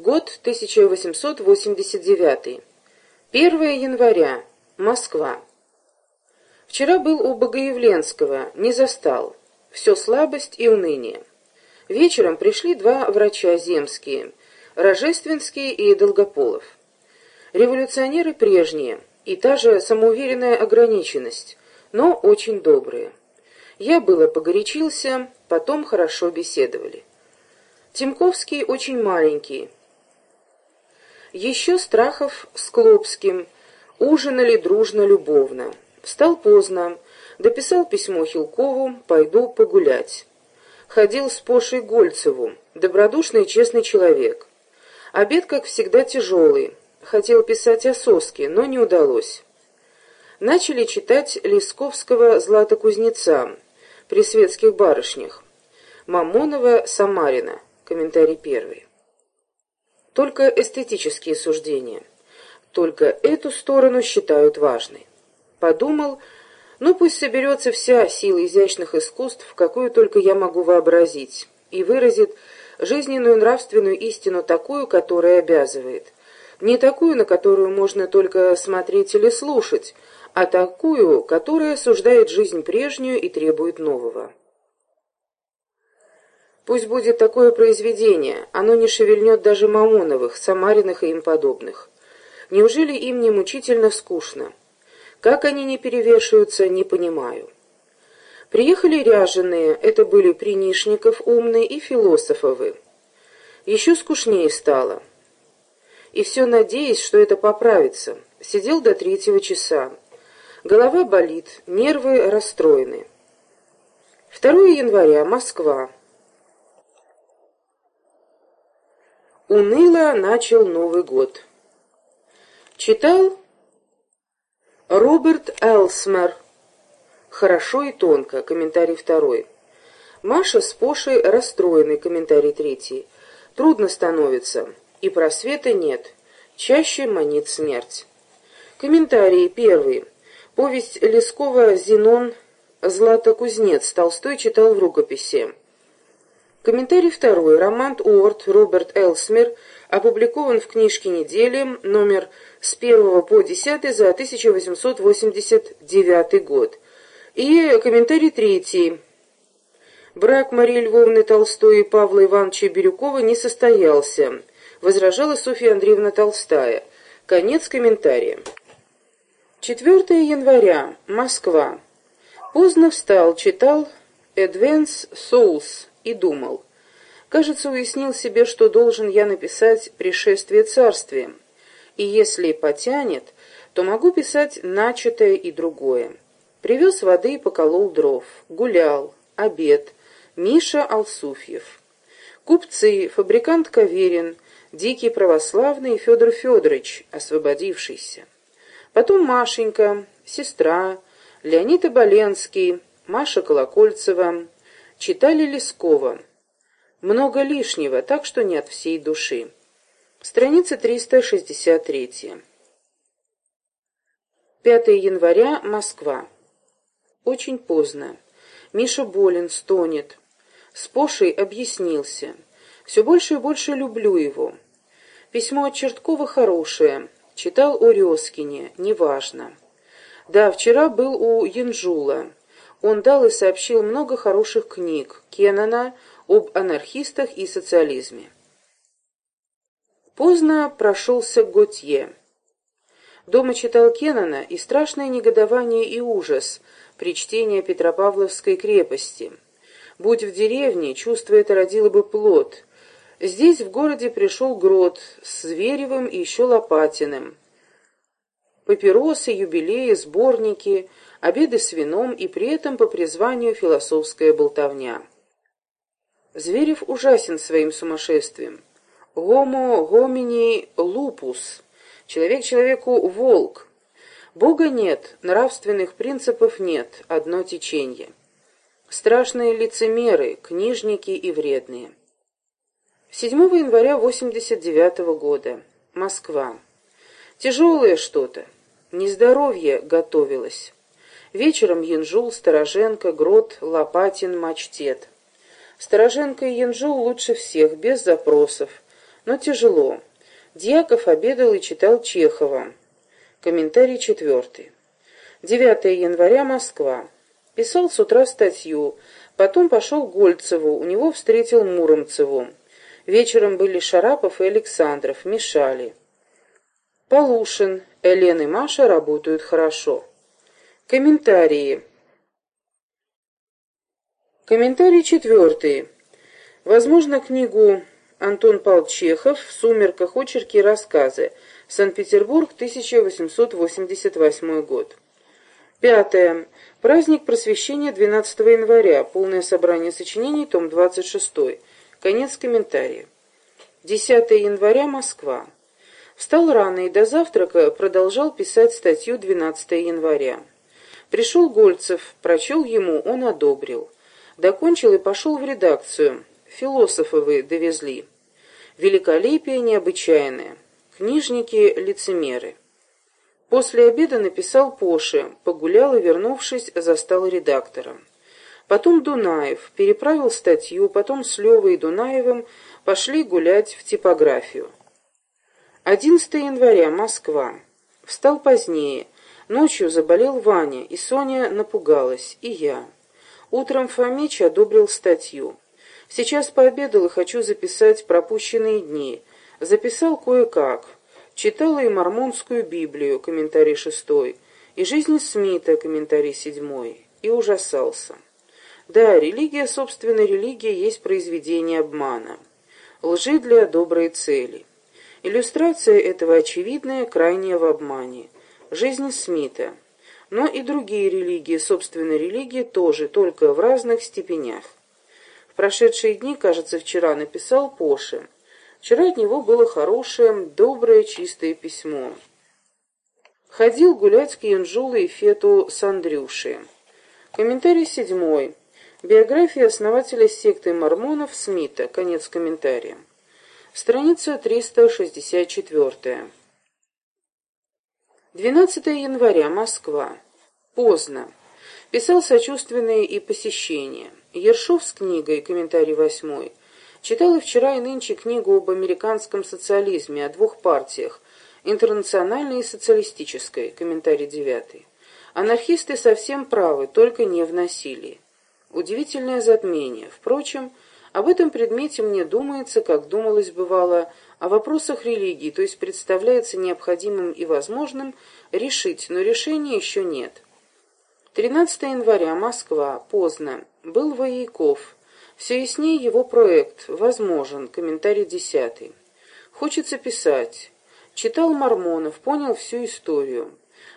Год 1889. 1 января. Москва. Вчера был у Богоявленского, не застал. Все слабость и уныние. Вечером пришли два врача земские, Рожественский и Долгополов. Революционеры прежние, и та же самоуверенная ограниченность, но очень добрые. Я было погорячился, потом хорошо беседовали. Тимковский очень маленький. Еще Страхов с Клопским ужинали дружно-любовно. Встал поздно, дописал письмо Хилкову «Пойду погулять». Ходил с Пошей Гольцеву, добродушный и честный человек. Обед, как всегда, тяжелый. Хотел писать о соске, но не удалось. Начали читать Лесковского «Златокузнеца» при светских барышнях. Мамонова «Самарина». Комментарий первый. Только эстетические суждения. Только эту сторону считают важной. Подумал, ну пусть соберется вся сила изящных искусств, какую только я могу вообразить, и выразит жизненную нравственную истину такую, которая обязывает. Не такую, на которую можно только смотреть или слушать, а такую, которая осуждает жизнь прежнюю и требует нового. Пусть будет такое произведение, оно не шевельнет даже Мамоновых, Самариных и им подобных. Неужели им не мучительно скучно? Как они не перевешиваются, не понимаю. Приехали ряженые, это были Принишников умные и Философовы. Еще скучнее стало. И все надеясь, что это поправится. Сидел до третьего часа. Голова болит, нервы расстроены. 2 января, Москва. Уныло начал Новый год. Читал Роберт Элсмер. Хорошо и тонко. Комментарий второй. Маша с Пошей расстроены. Комментарий третий. Трудно становится. И просвета нет. Чаще манит смерть. Комментарий первый. Повесть Лескова «Зенон. Златокузнец» Толстой читал в рукописи. Комментарий второй. Роман Уорд Роберт Элсмер опубликован в книжке недели номер с 1 по 10 за 1889 год. И комментарий третий. Брак Марии Львовны Толстой и Павла Ивановича Бирюкова не состоялся. Возражала Софья Андреевна Толстая. Конец комментария. 4 января. Москва. Поздно встал, читал «Advance Souls» и думал. Кажется, уяснил себе, что должен я написать «Пришествие царствия», и если потянет, то могу писать начатое и другое. Привез воды и поколол дров, гулял, обед, Миша Алсуфьев. Купцы, фабрикант Каверин, дикий православный Федор Федорович, освободившийся. Потом Машенька, сестра, Леонид Оболенский, Маша Колокольцева, Читали Лескова. Много лишнего, так что не от всей души. Страница 363. 5 января, Москва. Очень поздно. Миша болен, стонет. С Пошей объяснился. Все больше и больше люблю его. Письмо от Черткова хорошее. Читал о Резкине, неважно. Да, вчера был у Янжула. Он дал и сообщил много хороших книг Кеннона об анархистах и социализме. Поздно прошелся Готье. Дома читал Кеннона и страшное негодование и ужас при чтении Петропавловской крепости. Будь в деревне, чувство это родило бы плод. Здесь, в городе, пришел Грот с Зверевым и еще Лопатиным. Папиросы, юбилеи, сборники — обеды с вином и при этом по призванию философская болтовня. Зверев ужасен своим сумасшествием. Гомо гомини лупус. Человек человеку волк. Бога нет, нравственных принципов нет, одно течение. Страшные лицемеры, книжники и вредные. 7 января 89 -го года. Москва. Тяжелое что-то. Нездоровье готовилось. Вечером Янжул, Стороженко, Грот, Лопатин, Мачтет. Стороженко и Янжул лучше всех, без запросов, но тяжело. Дьяков обедал и читал Чехова. Комментарий четвертый. 9 января, Москва. Писал с утра статью, потом пошел к Гольцеву, у него встретил Муромцеву. Вечером были Шарапов и Александров, мешали. Полушин, Элен и Маша работают хорошо. Комментарии. Комментарий четвертый. Возможно, книгу Антон Павел Чехов в «Сумерках. Очерки и рассказы». Санкт-Петербург, 1888 год. Пятое. Праздник просвещения 12 января. Полное собрание сочинений, том 26. Конец комментария. 10 января. Москва. Встал рано и до завтрака продолжал писать статью 12 января. Пришел Гольцев, прочел ему, он одобрил. Докончил и пошел в редакцию. Философы вы довезли. Великолепие необычайное. Книжники-лицемеры. После обеда написал Поше, погулял и, вернувшись, застал редактора. Потом Дунаев, переправил статью, потом с Левой и Дунаевым пошли гулять в типографию. 11 января, Москва. Встал позднее. Ночью заболел Ваня, и Соня напугалась, и я. Утром Фомич одобрил статью. Сейчас пообедал и хочу записать пропущенные дни. Записал кое-как. Читала и Мормонскую Библию, комментарий шестой, и «Жизнь Смита», комментарий седьмой, и ужасался. Да, религия, собственно, религия есть произведение обмана. Лжи для доброй цели. Иллюстрация этого очевидная, крайняя в обмане. Жизнь Смита но и другие религии, собственно, религии тоже, только в разных степенях. В прошедшие дни, кажется, вчера написал Поше. Вчера от него было хорошее, доброе, чистое письмо. Ходил гулять к Янжулу и Фету с Андрюшей. Комментарий седьмой. Биография основателя секты мормонов Смита. Конец комментария. Страница 364. 12 января, Москва. Поздно. Писал сочувственные и посещения. Ершов с книгой, комментарий восьмой. Читал и вчера и нынче книгу об американском социализме, о двух партиях, интернациональной и социалистической, комментарий девятый. Анархисты совсем правы, только не в насилии. Удивительное затмение. Впрочем, об этом предмете мне думается, как думалось бывало, о вопросах религии, то есть представляется необходимым и возможным решить, но решения еще нет. 13 января, Москва, поздно. Был Вояков. Все яснее его проект, возможен, комментарий десятый. Хочется писать. Читал Мормонов, понял всю историю.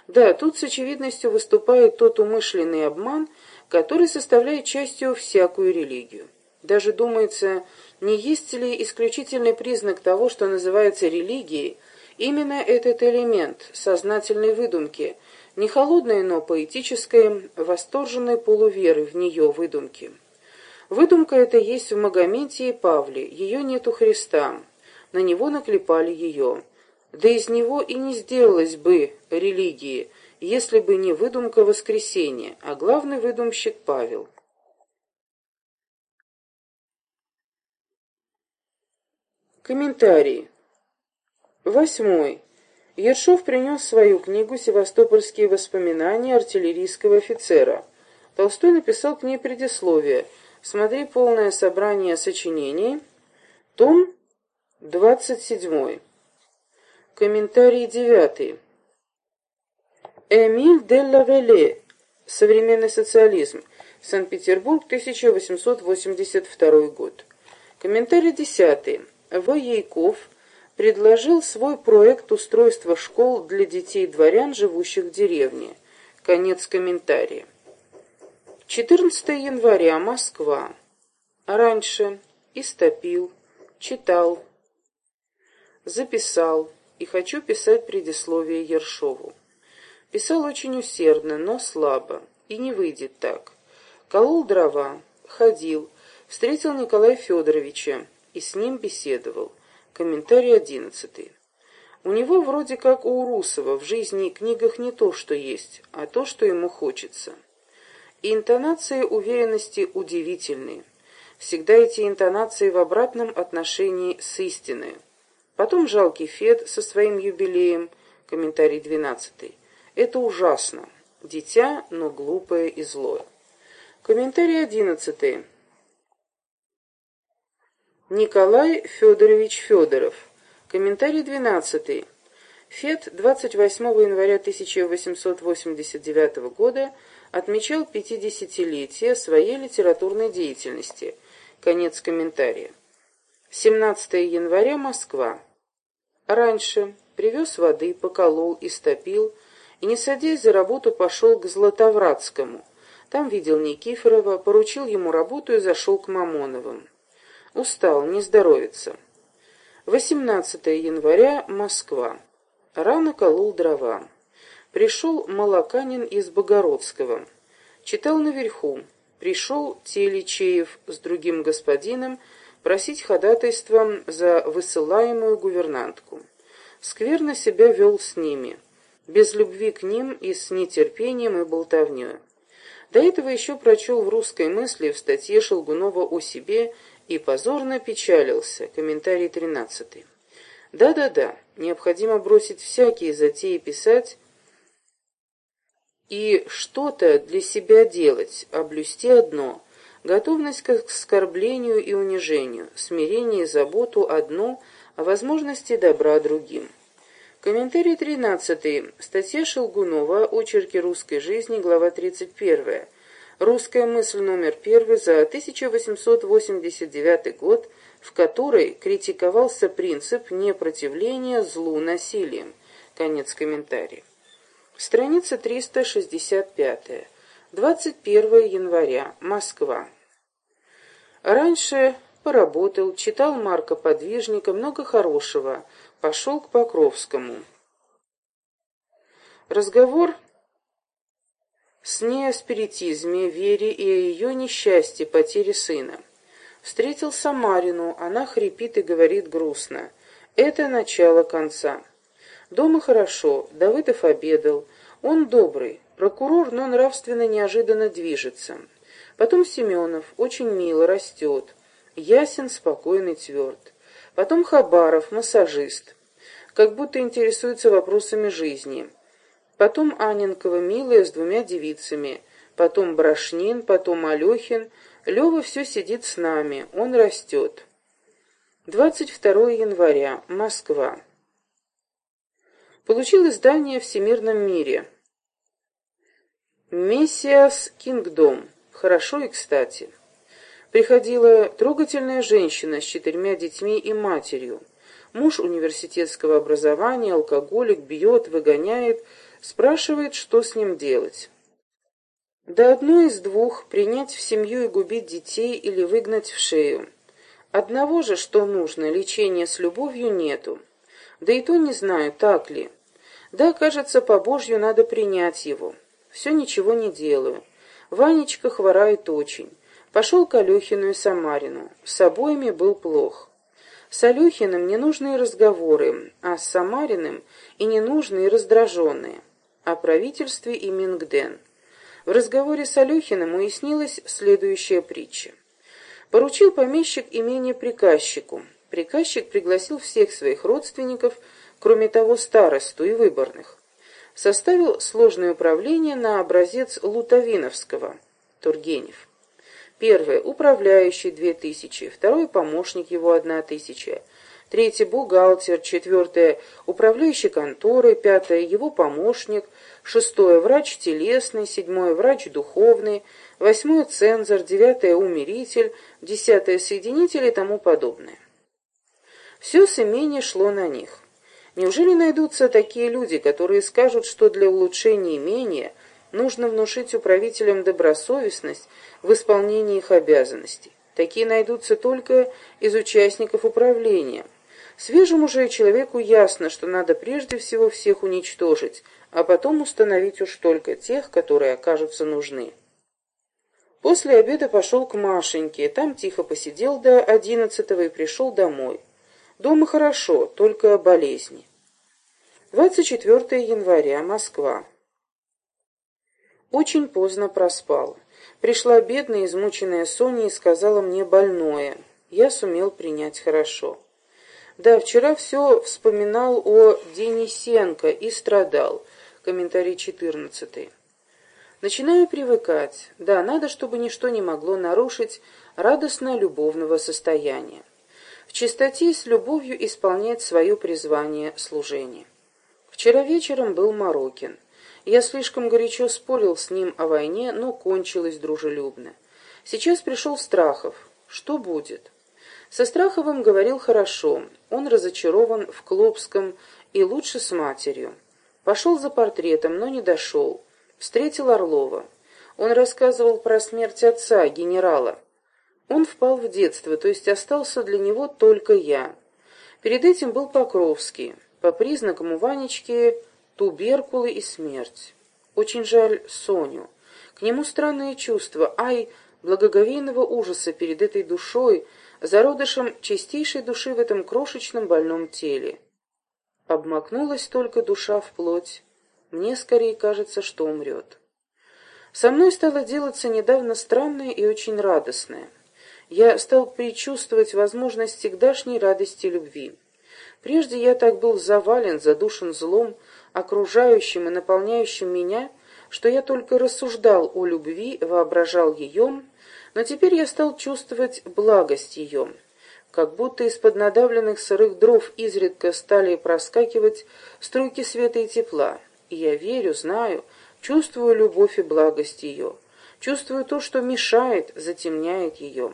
Да, тут с очевидностью выступает тот умышленный обман, который составляет частью всякую религию. Даже думается, не есть ли исключительный признак того, что называется религией, именно этот элемент сознательной выдумки, не холодной, но поэтической, восторженной полуверы в нее выдумки. Выдумка эта есть в Магомете и Павле, ее нет у Христа, на него наклепали ее. Да из него и не сделалось бы религии, если бы не выдумка воскресения, а главный выдумщик Павел. Комментарии. Восьмой. Ершов принес свою книгу «Севастопольские воспоминания артиллерийского офицера». Толстой написал к ней предисловие. Смотри полное собрание сочинений. Том 27. Комментарий 9. Эмиль де Лавеле. Современный социализм. Санкт-Петербург, 1882 год. Комментарий 10. Воейков предложил свой проект устройства школ для детей дворян, живущих в деревне. Конец комментария. 14 января, Москва. Раньше истопил, читал, записал и хочу писать предисловие Ершову. Писал очень усердно, но слабо, и не выйдет так. Колол дрова, ходил, встретил Николая Федоровича, и с ним беседовал. Комментарий одиннадцатый. У него вроде как у Урусова в жизни и книгах не то, что есть, а то, что ему хочется. И интонации уверенности удивительные. Всегда эти интонации в обратном отношении с истиной. Потом жалкий Фед со своим юбилеем, комментарий 12. Это ужасно. Дитя, но глупое и злое. Комментарий 11. Николай Федорович Федоров. Комментарий 12. Фет 28 января 1889 года отмечал 50-летие своей литературной деятельности. Конец комментария. 17 января, Москва. Раньше привез воды, поколол, истопил, и, не садясь за работу, пошел к Златовратскому. Там видел Никифорова, поручил ему работу и зашел к Мамоновым. Устал, не здоровится. 18 января, Москва. Рано колол дрова. Пришел Молоканин из Богородского. Читал наверху. Пришел Теличеев с другим господином просить ходатайства за высылаемую гувернантку. Скверно себя вел с ними, без любви к ним и с нетерпением и болтовнёй. До этого еще прочел в «Русской мысли» в статье Шелгунова о себе и позорно печалился. Комментарий 13. Да-да-да, необходимо бросить всякие затеи писать и что-то для себя делать, облюсти одно — готовность к оскорблению и унижению, смирение и заботу одно, о возможности добра другим. Комментарий 13. Статья Шелгунова «Очерки русской жизни», глава 31. Русская мысль номер 1 за 1889 год – в которой критиковался принцип непротивления злу насилием. Конец комментария. Страница 365. 21 января. Москва. Раньше поработал, читал Марка Подвижника, много хорошего. Пошел к Покровскому. Разговор с ней о спиритизме, вере и о ее несчастье, потере сына. Встретил Самарину, она хрипит и говорит грустно. Это начало конца. Дома хорошо, Давыдов обедал. Он добрый, прокурор, но нравственно неожиданно движется. Потом Семенов, очень мило, растет. Ясен, спокойный, тверд. Потом Хабаров, массажист. Как будто интересуется вопросами жизни. Потом Аненкова, милая, с двумя девицами. Потом Брошнин, потом Алехин, Лёва все сидит с нами, он растет. 22 января, Москва. Получил издание в всемирном мире. Мессиас Кингдом. Хорошо и кстати. Приходила трогательная женщина с четырьмя детьми и матерью. Муж университетского образования, алкоголик, бьет, выгоняет, спрашивает, что с ним делать. Да одно из двух — принять в семью и губить детей или выгнать в шею. Одного же, что нужно, лечения с любовью нету. Да и то не знаю, так ли. Да, кажется, по Божью надо принять его. Все ничего не делаю. Ванечка хворает очень. Пошел к Алехину и Самарину. С обоими был плох. С Алехиным ненужные разговоры, а с Самариным и ненужные раздраженные. О правительстве и Мингден. В разговоре с Алехиным уяснилась следующая притча. Поручил помещик имение приказчику. Приказчик пригласил всех своих родственников, кроме того старосту и выборных. Составил сложное управление на образец Лутовиновского, Тургенев. Первое – управляющий – две тысячи, второй – помощник его – одна тысяча, третий – бухгалтер, четвертое – управляющий конторы, пятое – его помощник, шестое – врач телесный, седьмое – врач духовный, восьмое – цензор, девятое – умеритель, десятое – соединитель и тому подобное. Все с имения шло на них. Неужели найдутся такие люди, которые скажут, что для улучшения имения нужно внушить управителям добросовестность в исполнении их обязанностей? Такие найдутся только из участников управления. Свежему же человеку ясно, что надо прежде всего всех уничтожить, а потом установить уж только тех, которые окажутся нужны. После обеда пошел к Машеньке, там тихо посидел до одиннадцатого и пришел домой. Дома хорошо, только болезни. 24 января, Москва. Очень поздно проспал. Пришла бедная, измученная Соня и сказала мне больное. Я сумел принять хорошо. Да, вчера все вспоминал о Денисенко и страдал. Комментарий 14. Начинаю привыкать. Да, надо, чтобы ничто не могло нарушить радостно-любовного состояния. В чистоте и с любовью исполнять свое призвание служения. Вчера вечером был Морокин. Я слишком горячо спорил с ним о войне, но кончилось дружелюбно. Сейчас пришел Страхов. Что будет? Со Страховым говорил хорошо. Он разочарован в Клопском и лучше с матерью. Пошел за портретом, но не дошел. Встретил Орлова. Он рассказывал про смерть отца, генерала. Он впал в детство, то есть остался для него только я. Перед этим был Покровский. По признакам у Ванечки туберкулы и смерть. Очень жаль Соню. К нему странные чувства. Ай, благоговейного ужаса перед этой душой, зародышем чистейшей души в этом крошечном больном теле. Обмакнулась только душа в плоть. Мне скорее кажется, что умрет. Со мной стало делаться недавно странное и очень радостное. Я стал предчувствовать возможность всегдашней радости любви. Прежде я так был завален, задушен злом, окружающим и наполняющим меня, что я только рассуждал о любви, воображал ее, но теперь я стал чувствовать благость ее, как будто из-под надавленных сырых дров изредка стали проскакивать струйки света и тепла. И я верю, знаю, чувствую любовь и благость ее, чувствую то, что мешает, затемняет ее.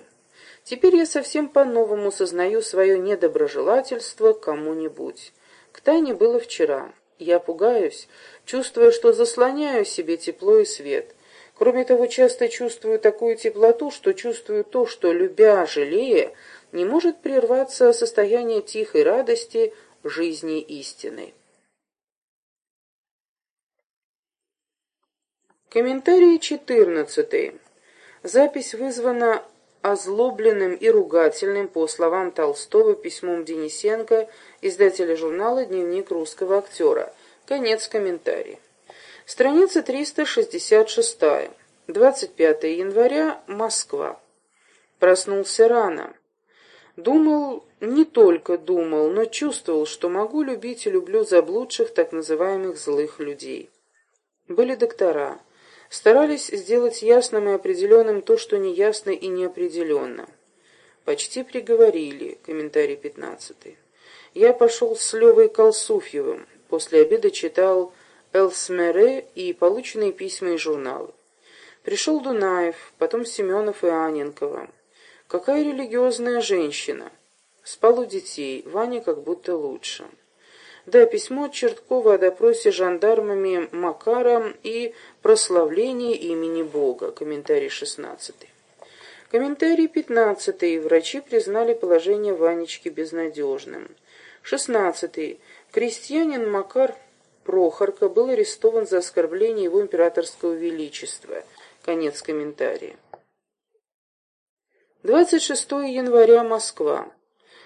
Теперь я совсем по-новому сознаю свое недоброжелательство кому-нибудь. К Тане было вчера. Я пугаюсь, чувствуя, что заслоняю себе тепло и свет. Кроме того, часто чувствую такую теплоту, что чувствую то, что, любя, жалея, не может прерваться состояние тихой радости жизни истины. Комментарий 14. Запись вызвана озлобленным и ругательным, по словам Толстого, письмом Денисенко, издателя журнала «Дневник русского актера». Конец комментария. Страница 366. 25 января. Москва. Проснулся рано. Думал, не только думал, но чувствовал, что могу любить и люблю заблудших так называемых злых людей. Были доктора старались сделать ясным и определенным то, что неясно и неопределенно. Почти приговорили, комментарий пятнадцатый. Я пошел с Левой Колсуфьевым, после обеда читал Элсмере и полученные письма и журналы. Пришел Дунаев, потом Семенов и Аненкова. Какая религиозная женщина. Спал у детей, Ваня как будто лучше. Да, письмо от Черткова о допросе жандармами Макара и прославлении имени Бога. Комментарий 16. Комментарий 15. Врачи признали положение Ванечки безнадежным. 16. Крестьянин Макар Прохорка был арестован за оскорбление его императорского величества. Конец комментария. 26 января. Москва.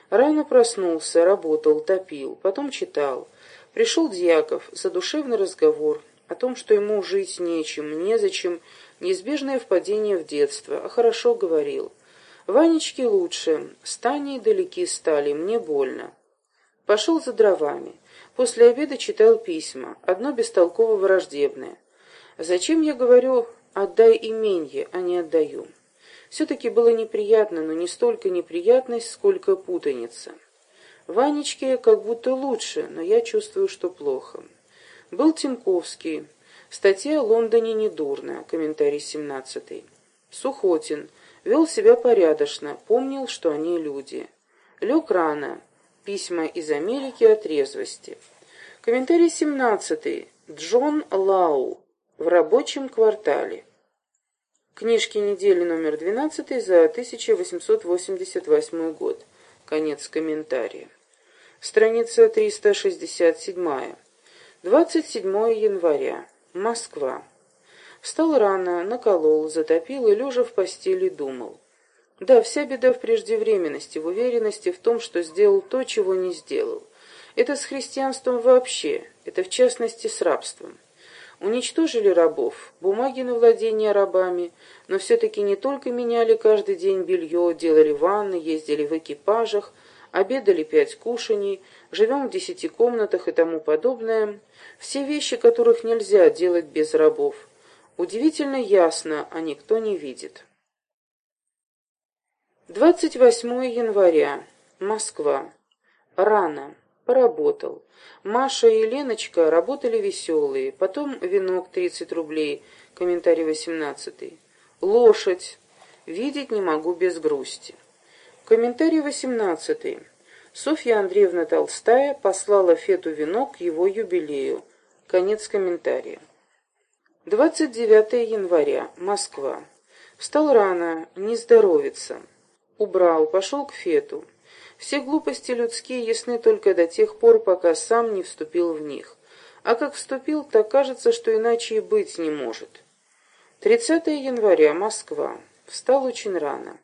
Рано проснулся, работал, топил, потом читал. Пришел Дьяков, задушевный разговор о том, что ему жить нечем, незачем, неизбежное впадение в детство, а хорошо говорил. Ванечке лучше, стани далеки стали, мне больно. Пошел за дровами. После обеда читал письма, одно бестолково враждебное. Зачем я говорю «отдай именье», а не «отдаю»? Все-таки было неприятно, но не столько неприятность, сколько путаница. Ванечке как будто лучше, но я чувствую, что плохо. Был Тинковский. Статья о Лондоне недурная. Комментарий 17. Сухотин. Вел себя порядочно, помнил, что они люди. Лег рано. Письма из Америки о трезвости. Комментарий 17. Джон Лау. В рабочем квартале. Книжки недели номер 12 за 1888 год. Конец комментария. Страница 367. 27 января. Москва. Встал рано, наколол, затопил и, лежа в постели, думал. Да, вся беда в преждевременности, в уверенности в том, что сделал то, чего не сделал. Это с христианством вообще, это в частности с рабством. Уничтожили рабов, бумаги на владение рабами, но все-таки не только меняли каждый день белье, делали ванны, ездили в экипажах, обедали пять кушаний, живем в десяти комнатах и тому подобное, все вещи, которых нельзя делать без рабов. Удивительно ясно, а никто не видит. 28 января. Москва. Рано. Поработал. Маша и Леночка работали веселые. Потом венок 30 рублей. Комментарий 18. Лошадь. Видеть не могу без грусти. Комментарий 18. Софья Андреевна Толстая послала Фету венок его юбилею. Конец комментария. 29 января. Москва. Встал рано, не здоровится. Убрал, пошел к Фету. Все глупости людские ясны только до тех пор, пока сам не вступил в них. А как вступил, так кажется, что иначе и быть не может. 30 января. Москва. Встал очень рано.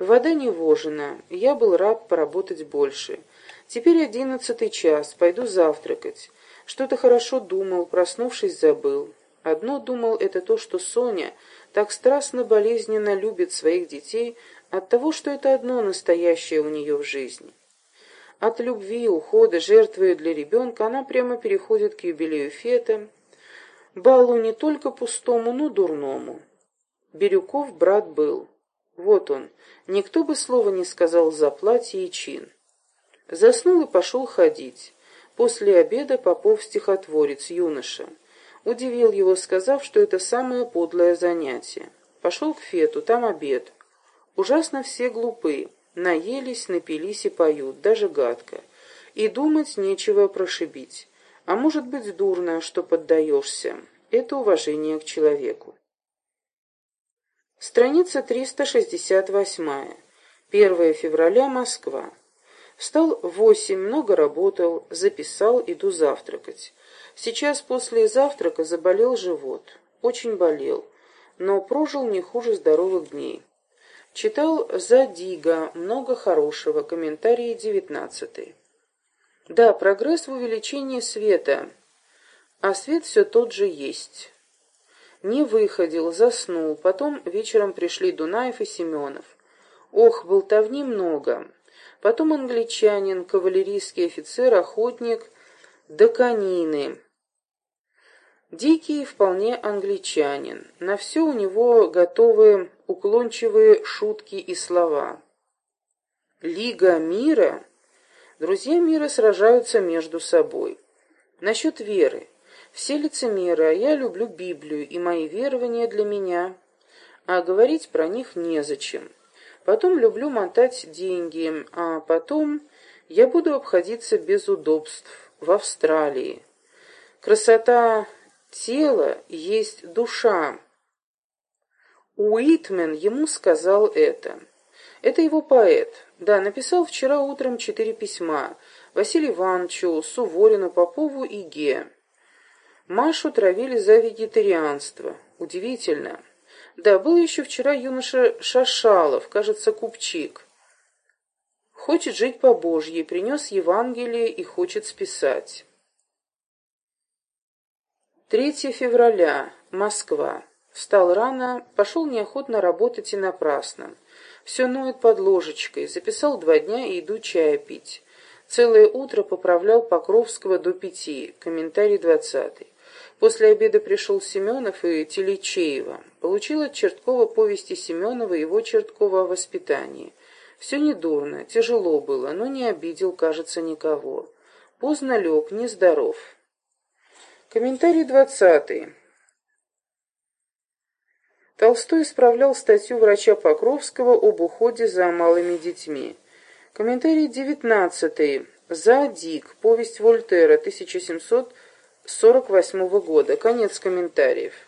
Вода не вожена, я был рад поработать больше. Теперь одиннадцатый час, пойду завтракать. Что-то хорошо думал, проснувшись, забыл. Одно думал, это то, что Соня так страстно болезненно любит своих детей от того, что это одно настоящее у нее в жизни. От любви, ухода, жертвы для ребенка она прямо переходит к юбилею Фета, балу не только пустому, но дурному. Бирюков брат был. Вот он. Никто бы слова не сказал за платье и чин. Заснул и пошел ходить. После обеда Попов стихотворец, юноша. Удивил его, сказав, что это самое подлое занятие. Пошел к Фету, там обед. Ужасно все глупы. Наелись, напились и поют, даже гадко. И думать нечего прошибить. А может быть дурно, что поддаешься. Это уважение к человеку. Страница 368. 1 февраля, Москва. Встал восемь, много работал, записал, иду завтракать. Сейчас после завтрака заболел живот. Очень болел, но прожил не хуже здоровых дней. Читал Задига, много хорошего, комментарии девятнадцатый. Да, прогресс в увеличении света, а свет все тот же есть. Не выходил, заснул, потом вечером пришли Дунаев и Семенов. Ох, болтовни много. Потом англичанин, кавалерийский офицер, охотник, до конины. Дикий вполне англичанин. На все у него готовы уклончивые шутки и слова. Лига мира? Друзья мира сражаются между собой. Насчет веры. Все лицемеры, а я люблю Библию, и мои верования для меня, а говорить про них незачем. Потом люблю мотать деньги, а потом я буду обходиться без удобств в Австралии. Красота тела есть душа. Уитмен ему сказал это. Это его поэт. Да, написал вчера утром четыре письма. Василию Ивановичу, Суворину, Попову и Ге. Машу травили за вегетарианство. Удивительно. Да, был еще вчера юноша Шашалов, кажется, купчик. Хочет жить по Божьей, принес Евангелие и хочет списать. 3 февраля. Москва. Встал рано, пошел неохотно работать и напрасно. Все ноет под ложечкой, записал два дня и иду чая пить. Целое утро поправлял Покровского до пяти, комментарий двадцатый. После обеда пришел Семенов и Телечеева. Получил от Черткова повести Семенова и его Черткова о воспитании. Все недурно, тяжело было, но не обидел, кажется, никого. Поздно лег, нездоров. Комментарий двадцатый. Толстой исправлял статью врача Покровского об уходе за малыми детьми. Комментарий девятнадцатый. За Дик. Повесть Вольтера. 1700 48 -го года. Конец комментариев.